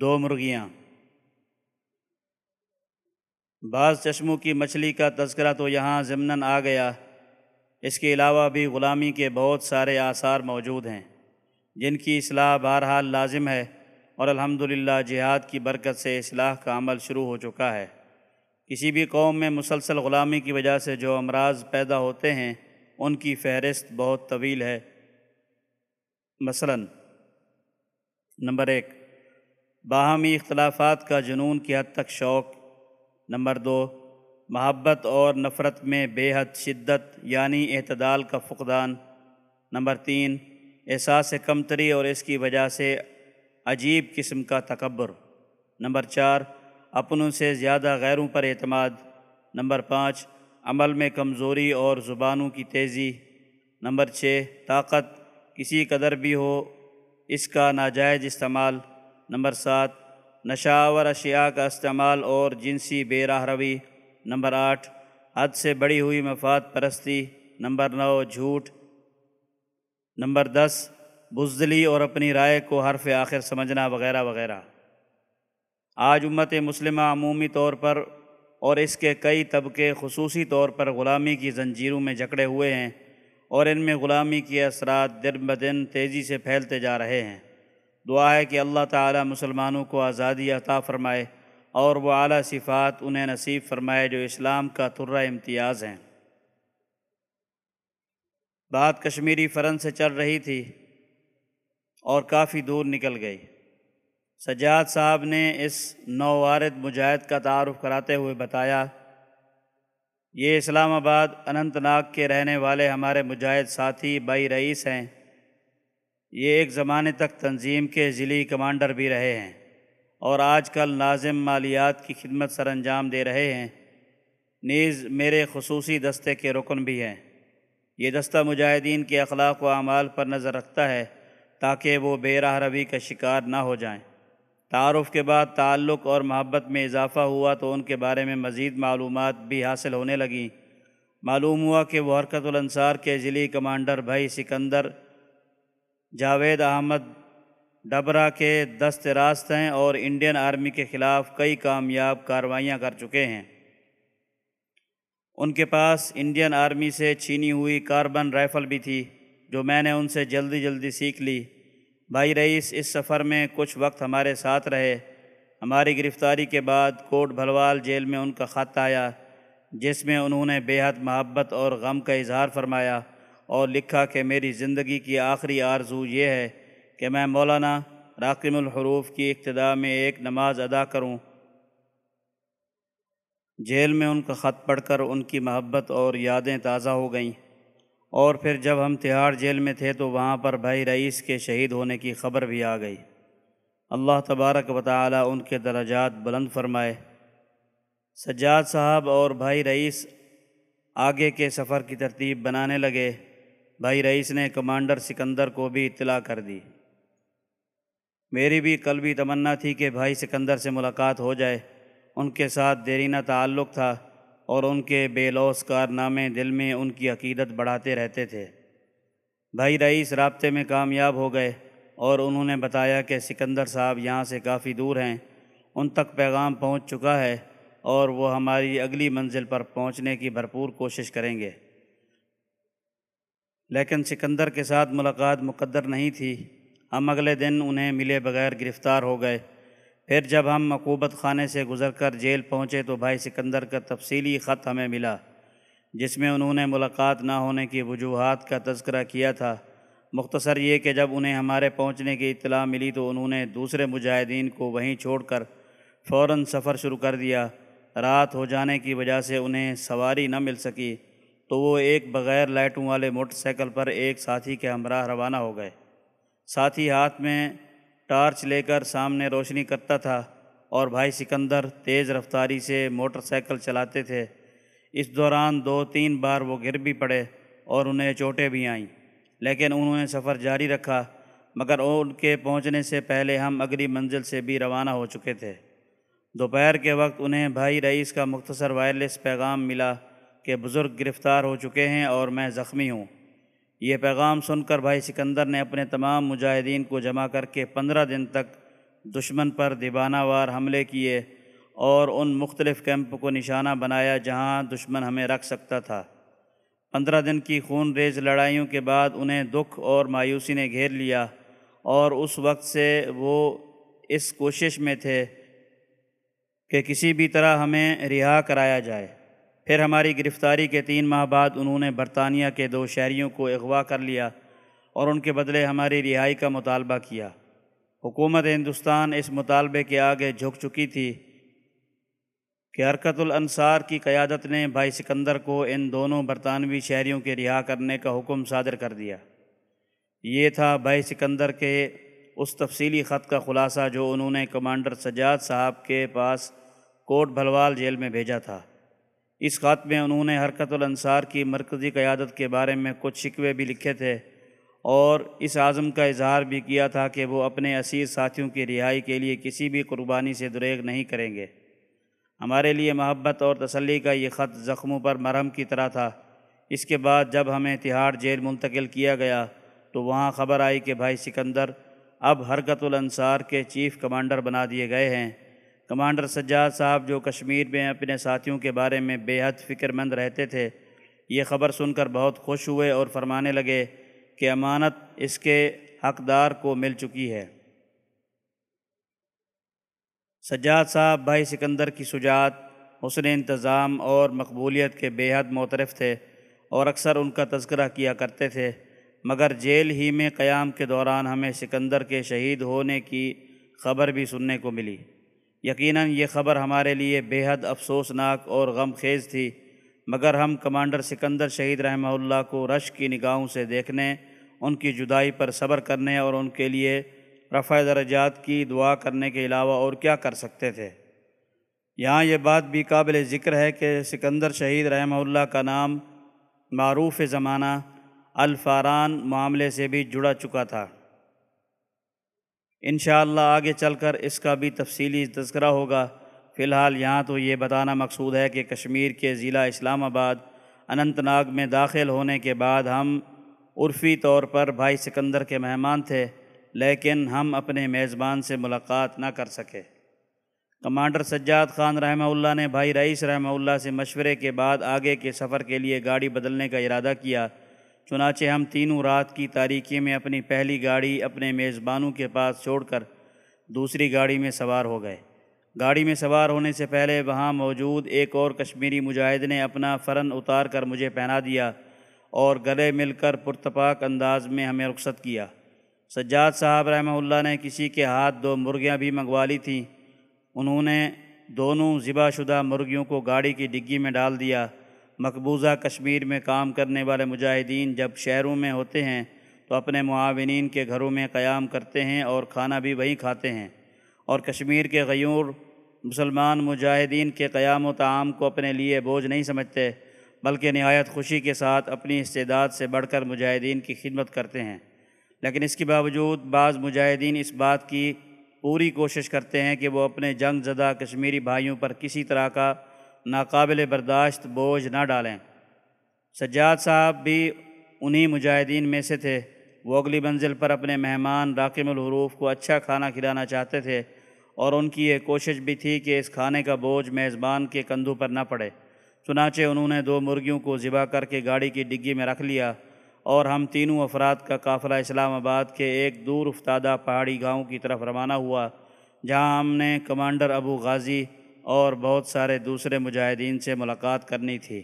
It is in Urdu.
دو مرغیاں۔ بعض چشموں کی مچھلی کا تذکرہ تو یہاں ضمناً آ گیا۔ اس کے علاوہ بھی غلامی کے بہت سارے آثار موجود ہیں، جن کی اصلاح بہرحال لازم ہے اور الحمدللہ جہاد کی برکت سے اصلاح کا عمل شروع ہو چکا ہے۔ کسی بھی قوم میں مسلسل غلامی کی وجہ سے جو امراض پیدا ہوتے ہیں، ان کی فہرست بہت طویل ہے۔ مثلا، نمبر ایک۔ باہمی اختلافات کا جنون کی حد تک شوق۔ نمبر دو، محبت اور نفرت میں بے حد شدت یعنی اعتدال کا فقدان۔ نمبر تین، احساس کمتری اور اس کی وجہ سے عجیب قسم کا تکبر۔ نمبر چار، اپنوں سے زیادہ غیروں پر اعتماد۔ نمبر پانچ، عمل میں کمزوری اور زبانوں کی تیزی۔ نمبر چھ، طاقت کسی قدر بھی ہو، اس کا ناجائز استعمال۔ نمبر سات نشاور اشیاء کا استعمال اور جنسی بے راہ روی۔ نمبر آٹھ، حد سے بڑی ہوئی مفاد پرستی۔ نمبر نو، جھوٹ۔ نمبر دس، بزدلی اور اپنی رائے کو حرف آخر سمجھنا وغیرہ وغیرہ۔ آج امت مسلمہ عمومی طور پر اور اس کے کئی طبقے خصوصی طور پر غلامی کی زنجیروں میں جکڑے ہوئے ہیں اور ان میں غلامی کے اثرات دن بدن تیزی سے پھیلتے جا رہے ہیں۔ دعا ہے کہ اللہ تعالیٰ مسلمانوں کو آزادی عطا فرمائے اور وہ اعلیٰ صفات انہیں نصیب فرمائے جو اسلام کا ترہ امتیاز ہیں۔ بات کشمیری فرن سے چل رہی تھی اور کافی دور نکل گئی۔ سجاد صاحب نے اس نووارد مجاہد کا تعارف کراتے ہوئے بتایا، یہ اسلام آباد اننت ناگ کے رہنے والے ہمارے مجاہد ساتھی بائی رئیس ہیں۔ یہ ایک زمانے تک تنظیم کے ضلعی کمانڈر بھی رہے ہیں اور آج کل ناظم مالیات کی خدمت سر انجام دے رہے ہیں۔ نیز میرے خصوصی دستے کے رکن بھی ہیں۔ یہ دستہ مجاہدین کے اخلاق و اعمال پر نظر رکھتا ہے تاکہ وہ بے راہ روی کا شکار نہ ہو جائیں۔ تعارف کے بعد تعلق اور محبت میں اضافہ ہوا تو ان کے بارے میں مزید معلومات بھی حاصل ہونے لگیں۔ معلوم ہوا کہ وہ حرکت الانصار کے ضلعی کمانڈر بھائی سکندر جاوید احمد ڈبرا کے دست راست ہیں اور انڈین آرمی کے خلاف کئی کامیاب کارروائیاں کر چکے ہیں۔ ان کے پاس انڈین آرمی سے چھینی ہوئی کاربن رائفل بھی تھی، جو میں نے ان سے جلدی جلدی سیکھ لی۔ بھائی رئیس، اس سفر میں کچھ وقت ہمارے ساتھ رہے۔ ہماری گرفتاری کے بعد کوٹ بھلوال جیل میں ان کا خط آیا، جس میں انہوں نے بے حد محبت اور غم کا اظہار فرمایا۔ اور لکھا کہ میری زندگی کی آخری آرزو یہ ہے کہ میں مولانا راقم الحروف کی ابتدا میں ایک نماز ادا کروں۔ جیل میں ان کا خط پڑھ کر ان کی محبت اور یادیں تازہ ہو گئیں۔ اور پھر جب ہم تہاڑ جیل میں تھے تو وہاں پر بھائی رئیس کے شہید ہونے کی خبر بھی آ گئی۔ اللہ تبارک و تعالی ان کے درجات بلند فرمائے۔ سجاد صاحب اور بھائی رئیس آگے کے سفر کی ترتیب بنانے لگے۔ بھائی رئیس نے کمانڈر سکندر کو بھی اطلاع کر دی۔ میری بھی کل بھی تمنا تھی کہ بھائی سکندر سے ملاقات ہو جائے۔ ان کے ساتھ دیرینہ تعلق تھا اور ان کے بے لوس کارنامے دل میں ان کی عقیدت بڑھاتے رہتے تھے۔ بھائی رئیس رابطے میں کامیاب ہو گئے اور انہوں نے بتایا کہ سکندر صاحب یہاں سے کافی دور ہیں۔ ان تک پیغام پہنچ چکا ہے اور وہ ہماری اگلی منزل پر پہنچنے کی بھرپور کوشش کریں گے۔ لیکن سکندر کے ساتھ ملاقات مقدر نہیں تھی۔ ہم اگلے دن انہیں ملے بغیر گرفتار ہو گئے۔ پھر جب ہم مقوبت خانے سے گزر کر جیل پہنچے تو بھائی سکندر کا تفصیلی خط ہمیں ملا، جس میں انہوں نے ملاقات نہ ہونے کی وجوہات کا تذکرہ کیا تھا۔ مختصر یہ کہ جب انہیں ہمارے پہنچنے کی اطلاع ملی تو انہوں نے دوسرے مجاہدین کو وہیں چھوڑ کر فوراً سفر شروع کر دیا۔ رات ہو جانے کی وجہ سے انہیں سواری نہ مل سکی۔ تو وہ ایک بغیر لائٹوں والے موٹر سائیکل پر ایک ساتھی کے ہمراہ روانہ ہو گئے۔ ساتھی ہاتھ میں ٹارچ لے کر سامنے روشنی کرتا تھا اور بھائی سکندر تیز رفتاری سے موٹر سائیکل چلاتے تھے۔ اس دوران دو تین بار وہ گر بھی پڑے اور انہیں چوٹیں بھی آئیں، لیکن انہوں نے سفر جاری رکھا، مگر ان کے پہنچنے سے پہلے ہم اگلی منزل سے بھی روانہ ہو چکے تھے۔ دوپہر کے وقت انہیں بھائی رئیس کا مختصر وائرلیس پیغام ملا۔ کہ بزرگ گرفتار ہو چکے ہیں اور میں زخمی ہوں۔ یہ پیغام سن کر بھائی سکندر نے اپنے تمام مجاہدین کو جمع کر کے پندرہ دن تک دشمن پر دیبانہ وار حملے کیے اور ان مختلف کیمپ کو نشانہ بنایا جہاں دشمن ہمیں رکھ سکتا تھا۔ پندرہ دن کی خون ریز لڑائیوں کے بعد انہیں دکھ اور مایوسی نے گھیر لیا اور اس وقت سے وہ اس کوشش میں تھے کہ کسی بھی طرح ہمیں رہا کرایا جائے۔ پھر ہماری گرفتاری کے تین ماہ بعد انہوں نے برطانیہ کے دو شہریوں کو اغوا کر لیا اور ان کے بدلے ہماری رہائی کا مطالبہ کیا۔ حکومت ہندوستان اس مطالبے کے آگے جھک چکی تھی کہ حرکت الانصار کی قیادت نے بھائی سکندر کو ان دونوں برطانوی شہریوں کے رہا کرنے کا حکم صادر کر دیا۔ یہ تھا بھائی سکندر کے اس تفصیلی خط کا خلاصہ جو انہوں نے کمانڈر سجاد صاحب کے پاس کوٹ بھلوال جیل میں بھیجا تھا۔ اس خط میں انہوں نے حرکت الانصار کی مرکزی قیادت کے بارے میں کچھ شکوے بھی لکھے تھے اور اس عزم کا اظہار بھی کیا تھا کہ وہ اپنے اسیر ساتھیوں کی رہائی کے لیے کسی بھی قربانی سے دریغ نہیں کریں گے۔ ہمارے لیے محبت اور تسلی کا یہ خط زخموں پر مرہم کی طرح تھا۔ اس کے بعد جب ہمیں تہاڑ جیل منتقل کیا گیا تو وہاں خبر آئی کہ بھائی سکندر اب حرکت الانصار کے چیف کمانڈر بنا دیے گئے ہیں۔ کمانڈر سجاد صاحب جو کشمیر میں اپنے ساتھیوں کے بارے میں بے حد فکر مند رہتے تھے، یہ خبر سن کر بہت خوش ہوئے اور فرمانے لگے کہ امانت اس کے حقدار کو مل چکی ہے۔ سجاد صاحب بھائی سکندر کی سجات حسن انتظام اور مقبولیت کے بے حد معترف تھے اور اکثر ان کا تذکرہ کیا کرتے تھے، مگر جیل ہی میں قیام کے دوران ہمیں سکندر کے شہید ہونے کی خبر بھی سننے کو ملی۔ یقیناً یہ خبر ہمارے لیے بے حد افسوسناک اور غم خیز تھی، مگر ہم کمانڈر سکندر شہید رحمہ اللہ کو رش کی نگاہوں سے دیکھنے، ان کی جدائی پر صبر کرنے اور ان کے لیے رفع درجات کی دعا کرنے کے علاوہ اور کیا کر سکتے تھے۔ یہاں یہ بات بھی قابل ذکر ہے کہ سکندر شہید رحمہ اللہ کا نام معروف زمانہ الفاران معاملے سے بھی جڑا چکا تھا۔ انشاءاللہ آگے چل کر اس کا بھی تفصیلی تذکرہ ہوگا۔ فی الحال یہاں تو یہ بتانا مقصود ہے کہ کشمیر کے ضلع اسلام آباد اننت ناگ میں داخل ہونے کے بعد ہم عرفی طور پر بھائی سکندر کے مہمان تھے، لیکن ہم اپنے میزبان سے ملاقات نہ کر سکے۔ کمانڈر سجاد خان رحمہ اللہ نے بھائی رئیس رحمہ اللہ سے مشورے کے بعد آگے کے سفر کے لیے گاڑی بدلنے کا ارادہ کیا۔ چنانچہ ہم تینوں رات کی تاریکی میں اپنی پہلی گاڑی اپنے میزبانوں کے پاس چھوڑ کر دوسری گاڑی میں سوار ہو گئے۔ گاڑی میں سوار ہونے سے پہلے وہاں موجود ایک اور کشمیری مجاہد نے اپنا فرن اتار کر مجھے پہنا دیا اور گلے مل کر پرتپاک انداز میں ہمیں رخصت کیا۔ سجاد صاحب رحمہ اللہ نے کسی کے ہاتھ دو مرغیاں بھی منگوا لی تھیں۔ انہوں نے دونوں ذبح شدہ مرغیوں کو گاڑی کی ڈگی میں ڈال دیا۔ مقبوضہ کشمیر میں کام کرنے والے مجاہدین جب شہروں میں ہوتے ہیں تو اپنے معاونین کے گھروں میں قیام کرتے ہیں اور کھانا بھی وہیں کھاتے ہیں۔ اور کشمیر کے غیور مسلمان مجاہدین کے قیام و تعام کو اپنے لیے بوجھ نہیں سمجھتے، بلکہ نہایت خوشی کے ساتھ اپنی استعداد سے بڑھ کر مجاہدین کی خدمت کرتے ہیں۔ لیکن اس کے باوجود بعض مجاہدین اس بات کی پوری کوشش کرتے ہیں کہ وہ اپنے جنگ زدہ کشمیری بھائیوں پر کسی طرح کا ناقابل برداشت بوجھ نہ ڈالیں۔ سجاد صاحب بھی انہی مجاہدین میں سے تھے۔ وہ اگلی منزل پر اپنے مہمان راکم الحروف کو اچھا کھانا کھلانا چاہتے تھے اور ان کی یہ کوشش بھی تھی کہ اس کھانے کا بوجھ میزبان کے کندھوں پر نہ پڑے۔ چنانچہ انہوں نے دو مرغیوں کو ذبح کر کے گاڑی کی ڈگی میں رکھ لیا اور ہم تینوں افراد کا قافلہ اسلام آباد کے ایک دور افتادہ پہاڑی گاؤں کی طرف روانہ ہوا، جہاں ہم نے کمانڈر ابو غازی اور بہت سارے دوسرے مجاہدین سے ملاقات کرنی تھی۔